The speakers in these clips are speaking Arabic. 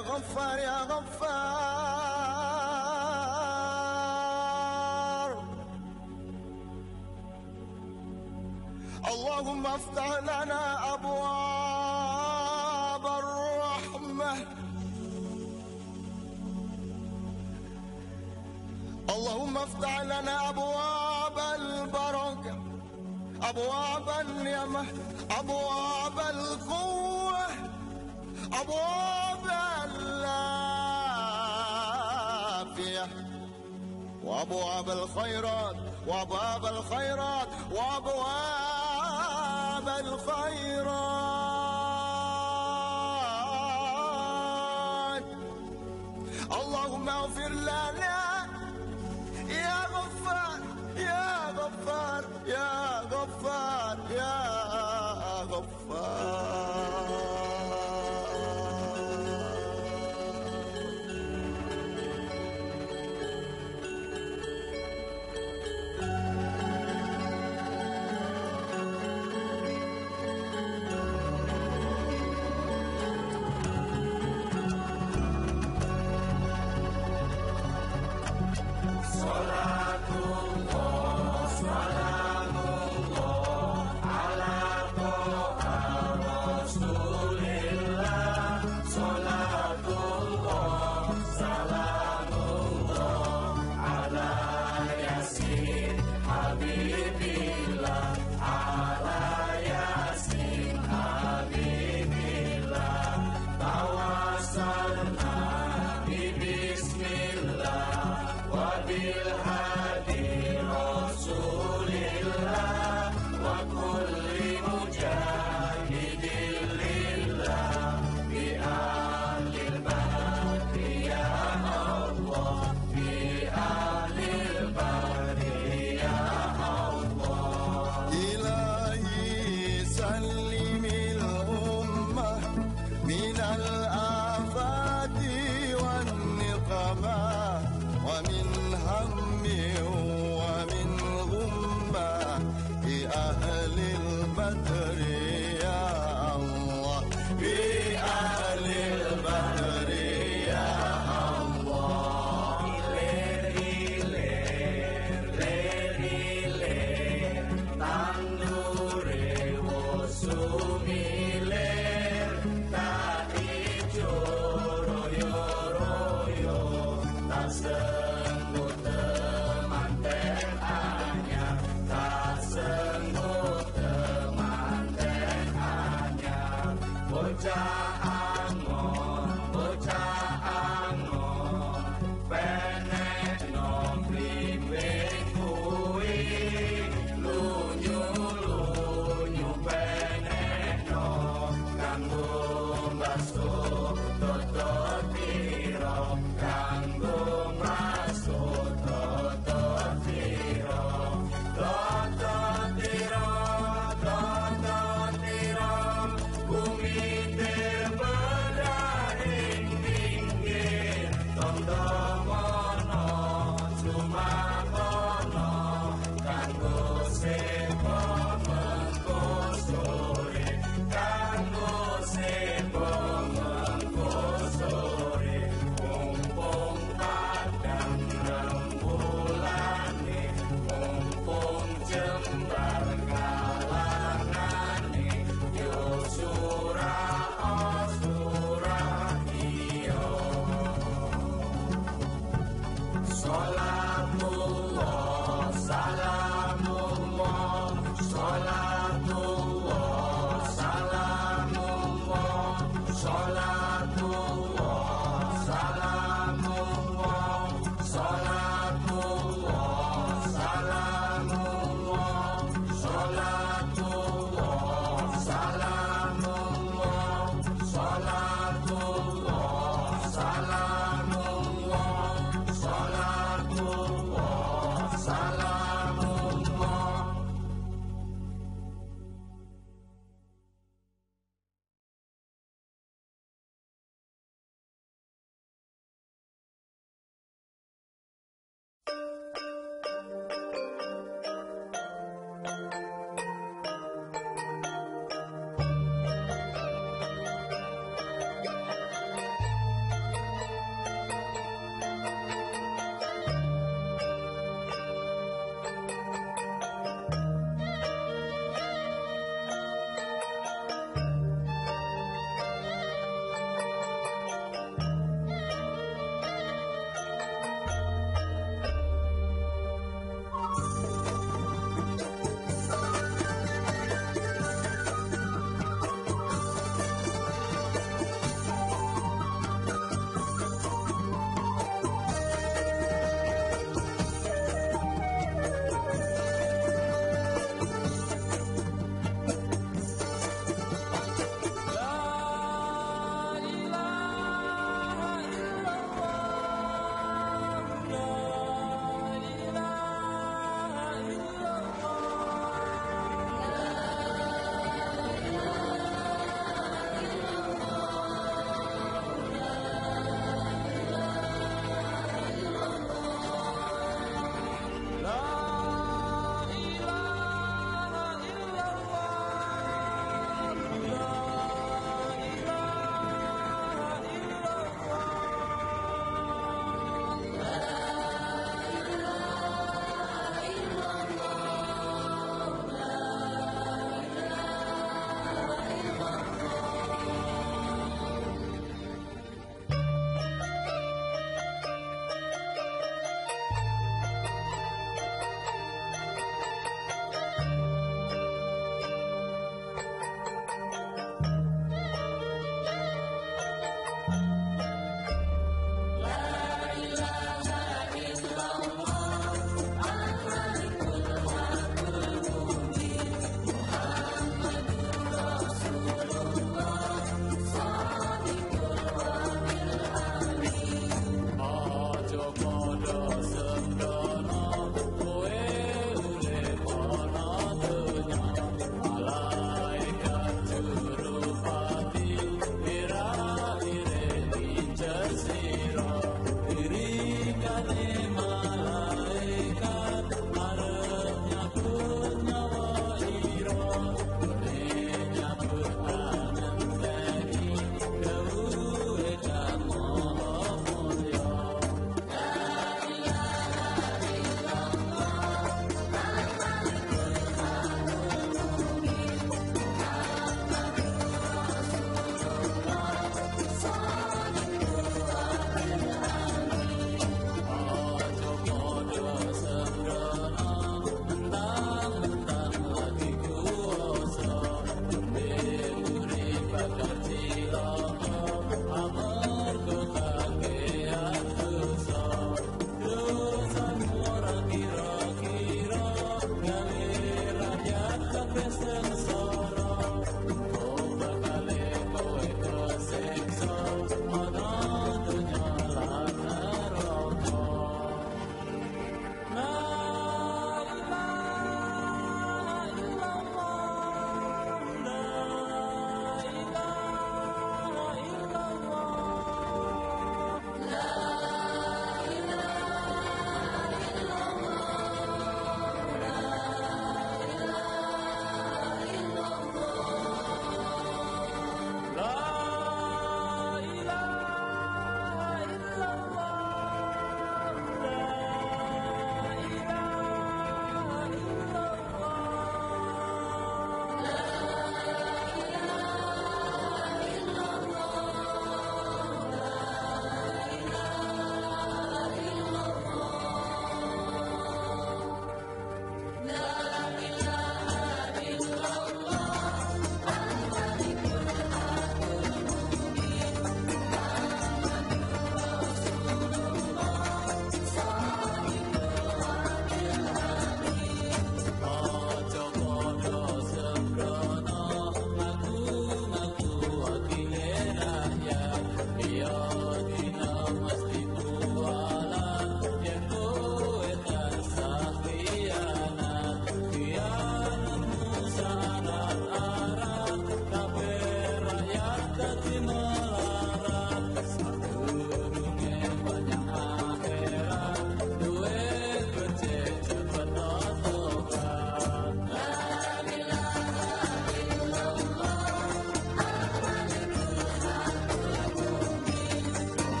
غفار يا غفار. اللهم افتح لنا أبواب الرحمة. اللهم افتح لنا أبواب البركة. أبواب النعمة. أبواب القوة. أبواب وابواب الخيرات وابواب الخيرات وابواب الخيرات.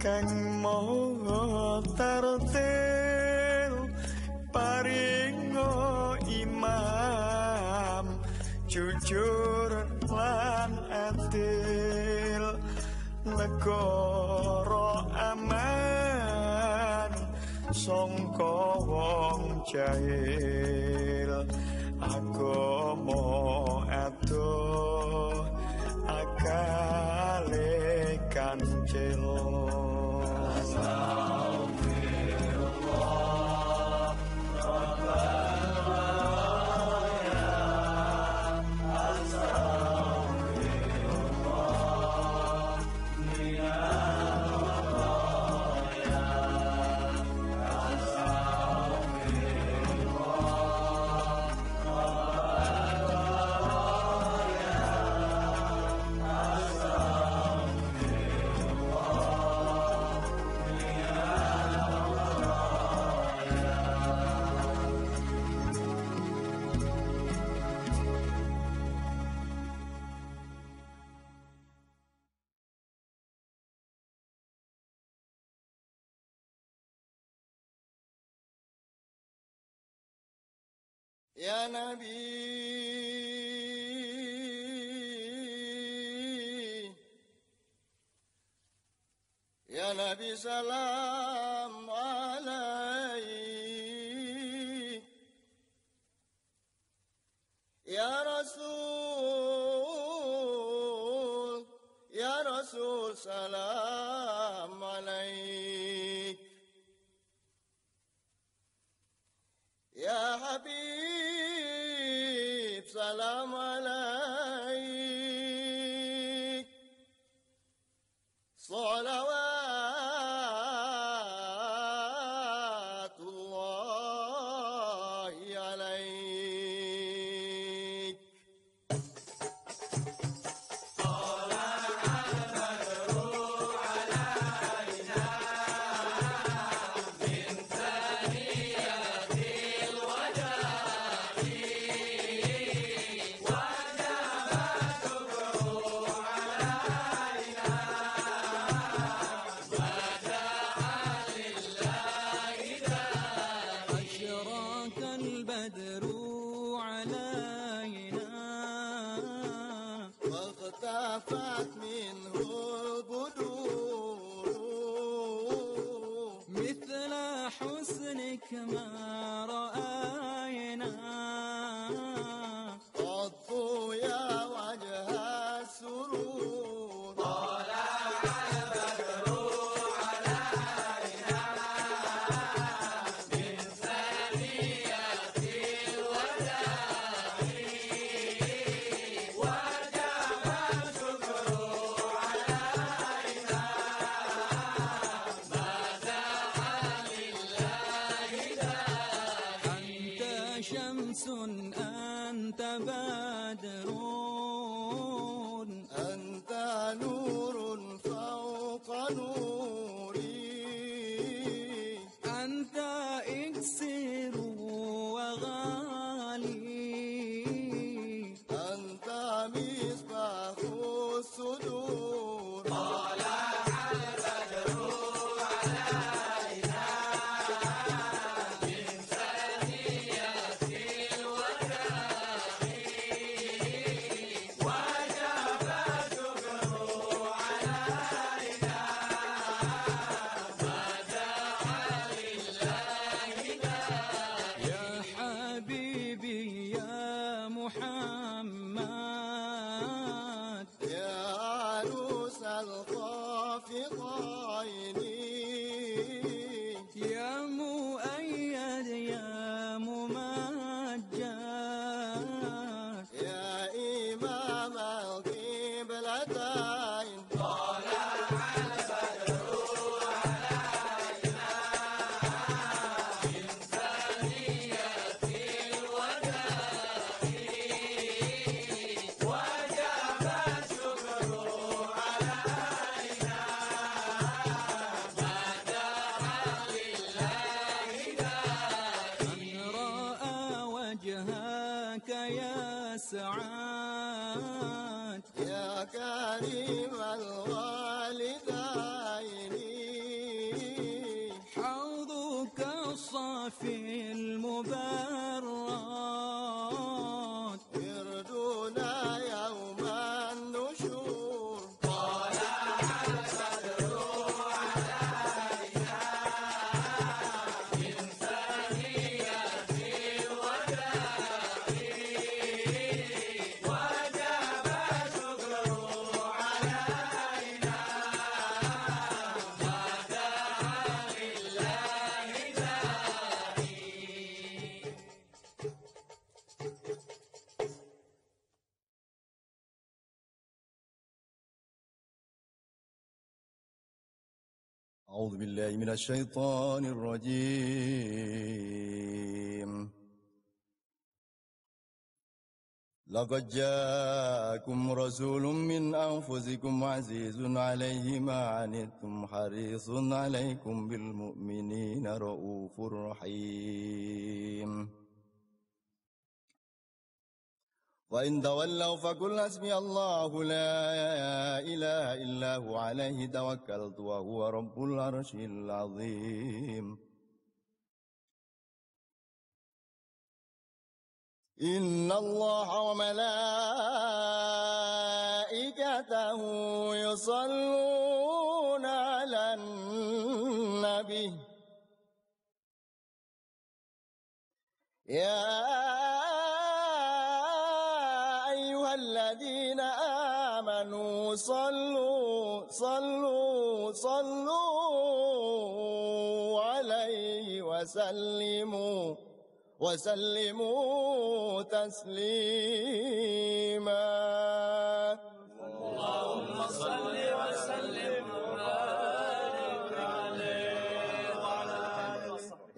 Kang Maha Tartil Paringo imam Jujur lan adil Negara aman Songko wong jahil Agama adoh يا نبي. يا نبي سلام عليك. يا رسول يا رسول سلام Oh. أعوذ بالله من الشيطان الرجيم. لقد جاءكم رسول من أنفسكم عزيز عليه ما عنتم حريص عليكم بالمؤمنين رؤوف رحيم. وإن تولوا فقل حسبي الله لا إله إلا هو عليه توكلت وهو رب العرش العظيم. إن الله وملائكته يصلون على النبي. يا صلوا صلوا صلوا عليه وسلموا وسلموا تسليما. اللهم صل وسلم وبارك عليه وعلى آله وصحبه.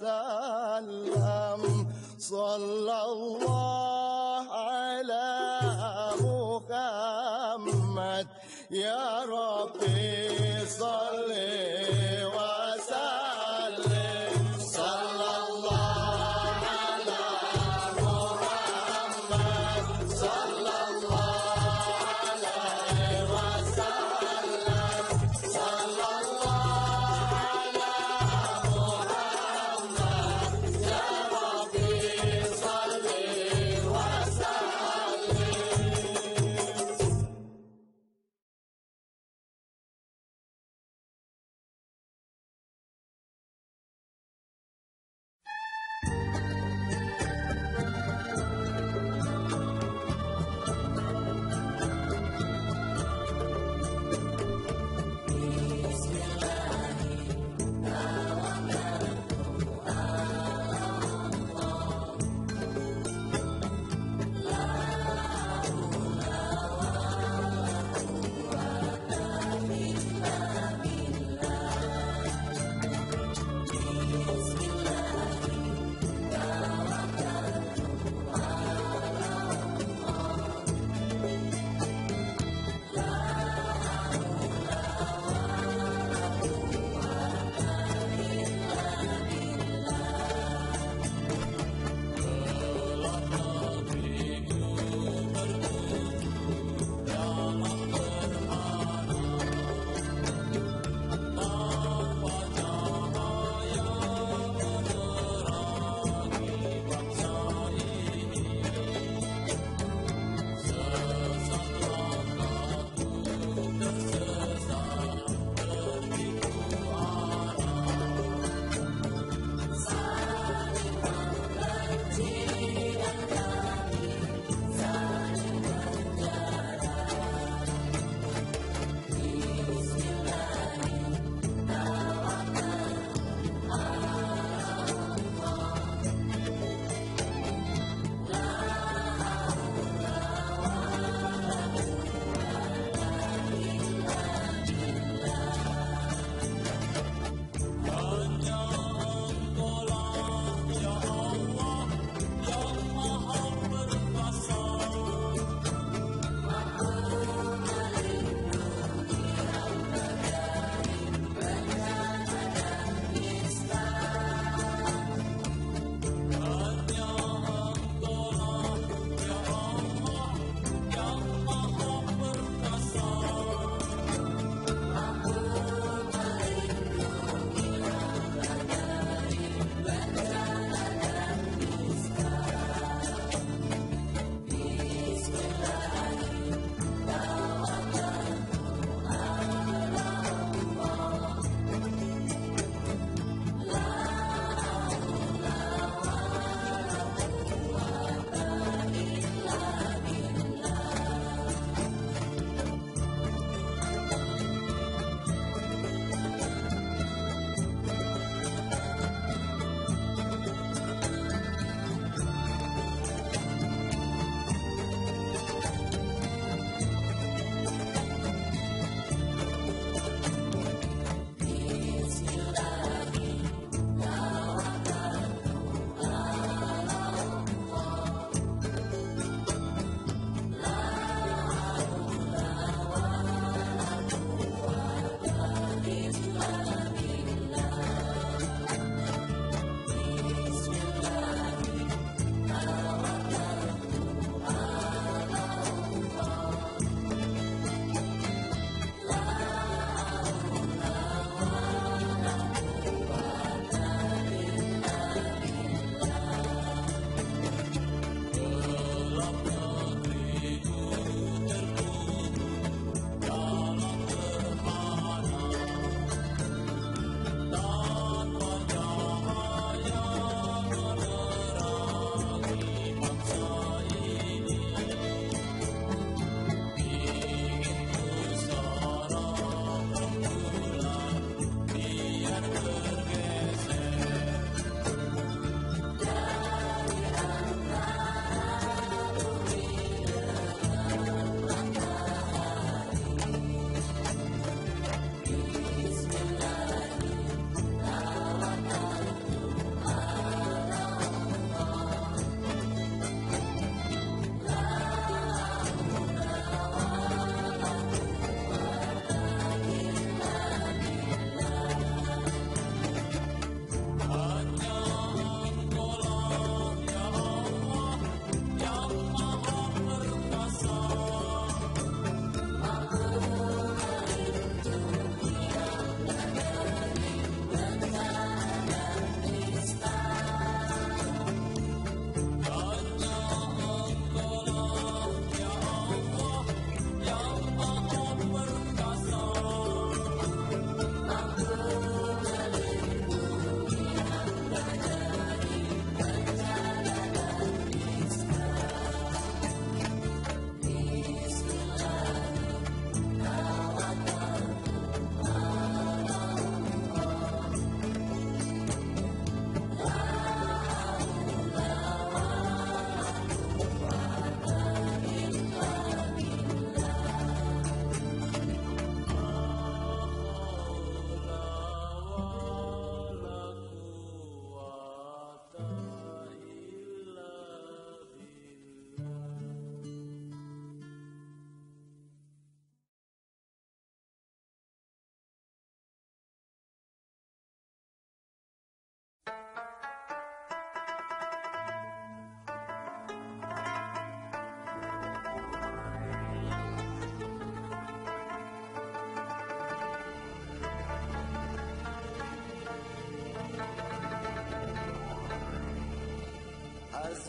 وسلم. صلى الله على محمد يا ربي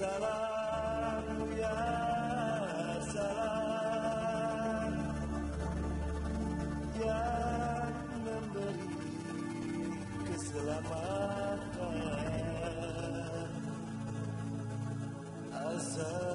سلام يا سلام yang memberi keselamatan. Asal